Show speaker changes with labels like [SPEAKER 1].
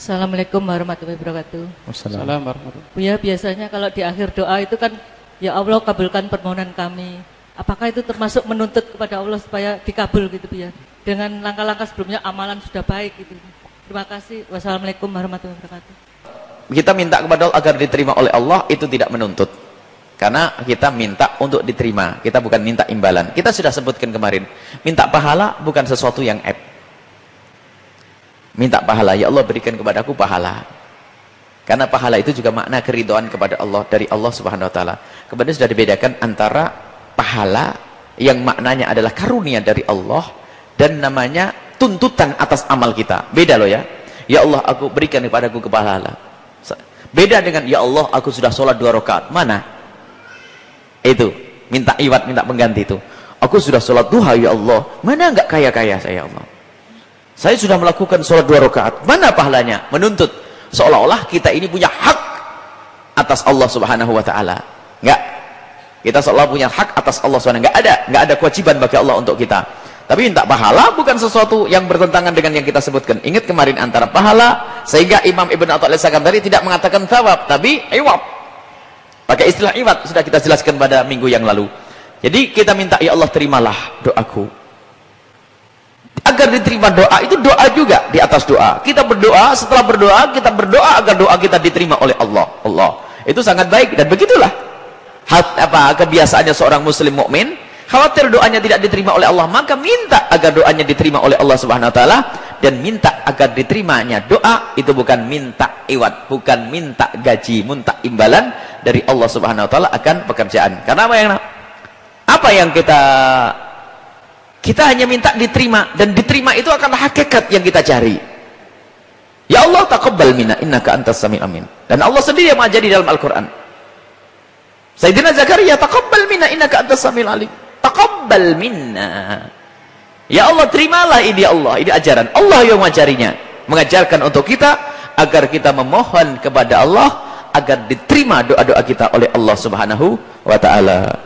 [SPEAKER 1] Assalamualaikum warahmatullahi wabarakatuh.
[SPEAKER 2] Assalamualaikum warahmatullahi
[SPEAKER 1] Buya biasanya kalau di akhir doa itu kan ya Allah kabulkan permohonan kami. Apakah itu termasuk menuntut kepada Allah supaya dikabul gitu Buya? Dengan langkah-langkah sebelumnya amalan sudah baik gitu. Terima kasih. Wassalamualaikum warahmatullahi wabarakatuh.
[SPEAKER 3] Kita minta kepada Allah agar diterima oleh Allah itu tidak menuntut. Karena kita minta untuk diterima. Kita bukan minta imbalan. Kita sudah sebutkan kemarin. Minta pahala bukan sesuatu yang app. Minta pahala. Ya Allah berikan kepadaku pahala. Karena pahala itu juga makna keridoan kepada Allah. Dari Allah subhanahu wa ta'ala. Kemudian sudah dibedakan antara pahala yang maknanya adalah karunia dari Allah. Dan namanya tuntutan atas amal kita. Beda loh ya. Ya Allah aku berikan kepadaku pahala. Beda dengan ya Allah aku sudah sholat dua rakaat. Mana? Itu minta iwat, minta pengganti itu. Aku sudah sholat duha ya Allah. Mana enggak kaya-kaya saya ya Allah. Saya sudah melakukan sholat dua rakaat. Mana pahalanya? Menuntut. Seolah-olah kita ini punya hak atas Allah subhanahu wa ta'ala. Enggak. Kita seolah punya hak atas Allah subhanahu Enggak ada. Enggak ada kewajiban bagi Allah untuk kita. Tapi minta pahala bukan sesuatu yang bertentangan dengan yang kita sebutkan. Ingat kemarin antara pahala, sehingga Imam Ibn Atta al-Sakandari tidak mengatakan thawab, tapi iwab. Pakai istilah iwab, sudah kita jelaskan pada minggu yang lalu. Jadi kita minta, ya Allah terimalah doaku. Agar diterima doa, itu doa juga di atas doa. Kita berdoa, setelah berdoa, kita berdoa agar doa kita diterima oleh Allah. Allah. Itu sangat baik, dan begitulah. Hat, apa kebiasaannya seorang muslim mukmin khawatir doanya tidak diterima oleh Allah maka minta agar doanya diterima oleh Allah subhanahu wa ta'ala dan minta agar diterimanya doa itu bukan minta iwat bukan minta gaji minta imbalan dari Allah subhanahu wa ta'ala akan pekerjaan karena apa yang apa yang kita kita hanya minta diterima dan diterima itu akan hakikat yang kita cari. Ya Allah taqabbal minna innaka antas sami amin dan Allah sendiri yang mengajari dalam Al-Quran. Sayyidina Zakaria taqabbal minna innaka antas sami alim. Taqabbal minna. Ya Allah terimalah ini Allah ini ajaran. Allah yang mengajarinya. Mengajarkan untuk kita agar kita memohon kepada Allah agar diterima doa-doa kita oleh Allah subhanahu wa ta'ala